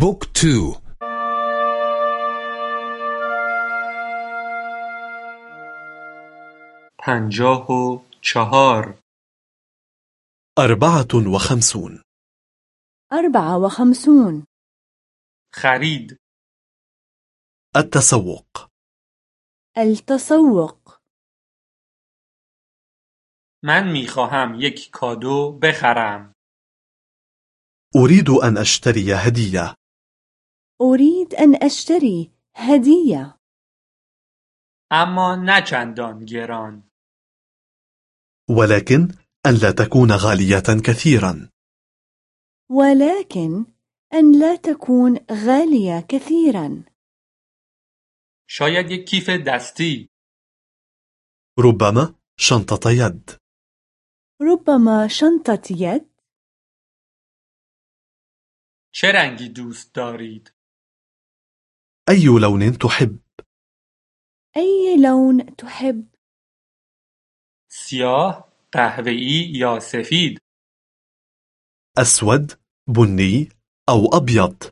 book two. پنجاه و چهار. أربعة وخمسون. أربعة وخمسون. خرید. التسوق. التسوق. من می خواهم یک کادو بخرم. أريد أن أشتري هدية. أريد أن أشتري هدية. اما نه چندان گران. ولكن أن لا تكون غالية كثيرا. ولكن أن لا تكون غالية كثيرا. شاید یک کیف دستی. ربما شنطة يد. ربما شنطة يد. چه رنگی دوست دارید؟ أي لون تحب؟ أي لون تحب؟ سیاه قهوه‌ای یا سفید؟ أسود بني أو أبيض؟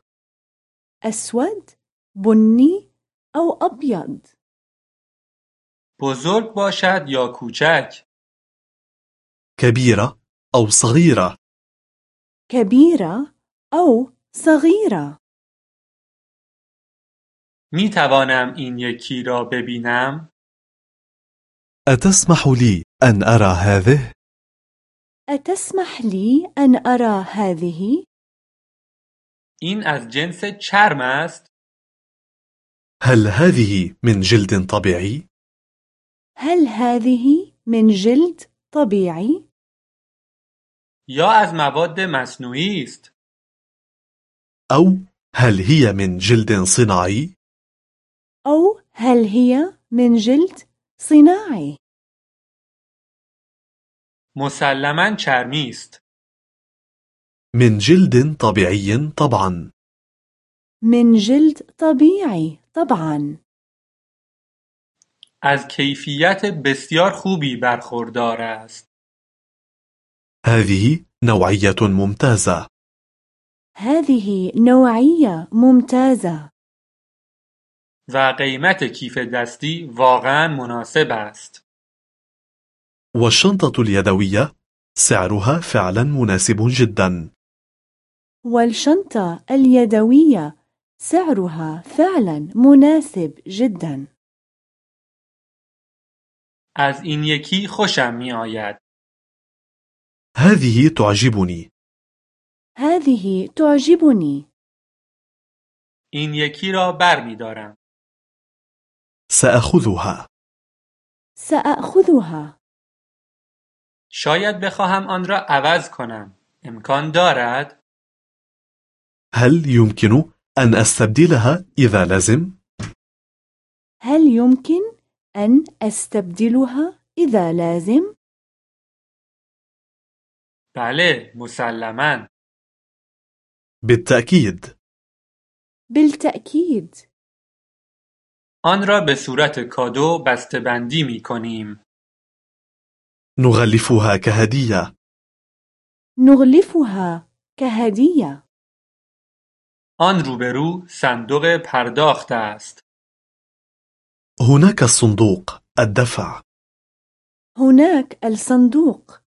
أسود بني أو أبيض؟ بزرگ باشد یا کوچک؟ كبيرة أو صغيرة؟ كبيرة أو صغيرة؟ می توانم این یکی را ببینم أتسمح لي أن أرى هذه؟ أتسمح لي أن أرى هذه؟ این از جنس چرم است هل هذه من جلد طبيعي؟ هل هذه من جلد طبيعي؟ یا از مواد مصنوعی است أو هل هي من جلد صناعي؟ أو هل هي من جلد صناعي؟ مسلما چرمی است. من جلد طبيعي طبعا. من جلد طبيعي طبعا. از کیفیت بسیار خوبی برخوردار است. هذه نوعية ممتازة. هذه نوعية ممتازة. و قیمت کیف دستی واقعا مناسب است. والشنطة اليدوية سعرها فعلا مناسب جدا. والشنطة اليدوية سعرها فعلا مناسب جدا. از این یکی خوشم می آید هذه تعجبني. هذه تعجبني. این یکی را بر می دارم سأخذها. سأخذها. شاید بخواهم آن را عوض کنم. امکان دارد؟ هل يمكن أن أستبدلها إذا لازم؟ هل يمكن أن أستبدلها إذا لازم؟ بله مسلما. بالتأكيد. بالتأكيد. آن را به صورت کادو بسته‌بندی می کنیم نغلفها كهدية نغلفها كهدية آن روبرو صندوق پرداخت است. هناك الصندوق الدفع. هناك الصندوق.